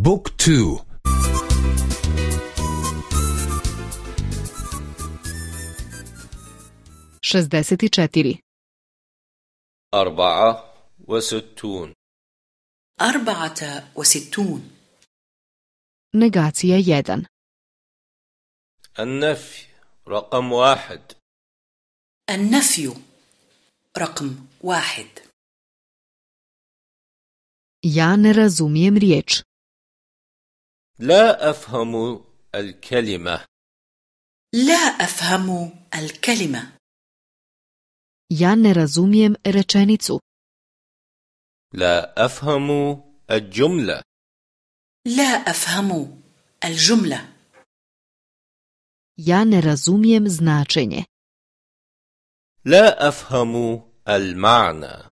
بوك تو. šestdeset četiri أربعة وستون. أربعة وستون. negacija jedan النفي رقم واحد. النفي رقم واحد. ja ne razumijem riječ لا أفهم الكلمة. لا أفهم الكلمة. Ja ne razumijem rečenicu. لا أفهم الجملة. لا أفهم الجملة. Ja ne razumijem značenje. لا أفهم المعنى.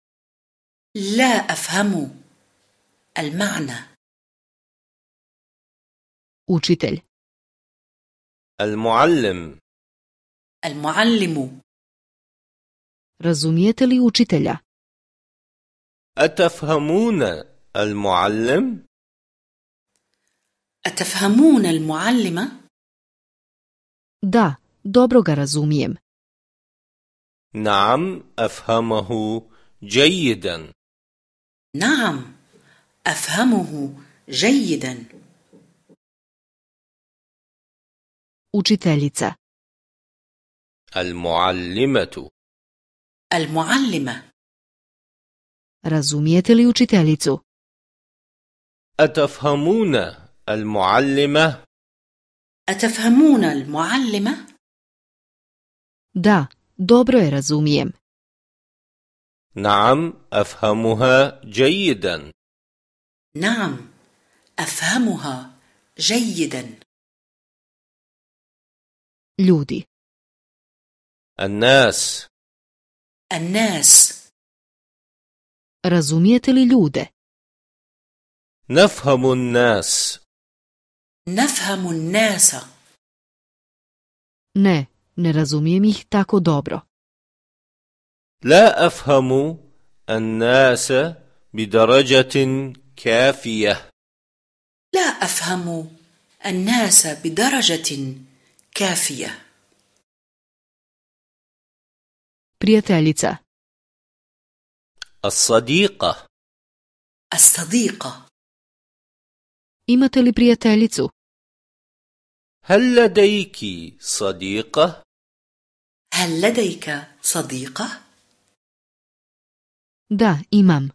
لا أفهم المعنى. Učitelj. المعلم المعلم razumijete li učitelja? أتفهمون المعلم؟ أتفهمون المعلم؟ da dobro ga razumijem. نعم أفهمه جيدا نعم أفهمه جيدا učiteljica. المعلمة المعلمة razumijete li učiteljicu? أتفهمون المعلمة؟ أتفهمون المعلمة؟ da dobro je razumijem. نعم أفهمها جيدا نعم أفهمها جيدا ljudi. الناس. الناس. Razumijete li ljude? نفهم الناس. نفهم الناس. Ne ne razumijem ih tako dobro. لا أفهم الناس بدرجة كافية. لا أفهم الناس بدرجة كافية. Prijateljica الصديقة. الصديقة. Imate li prijateljicu هل لديك صديقة؟ هل لديك صديقة؟ da imam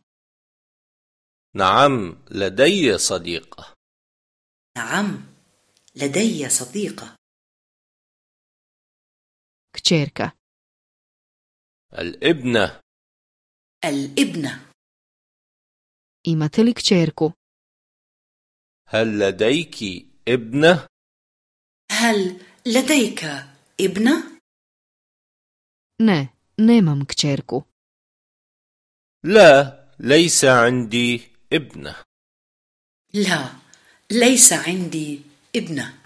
نعم لدي صديقة. نعم لدي صديقة. Kćerka الابنة. الابنة. imate li kćerku هل لديك ابنة؟ هل لديك ابنة؟ ne nemam kćerku لا ليس عندي ابنة. لا ليس عندي ابنة.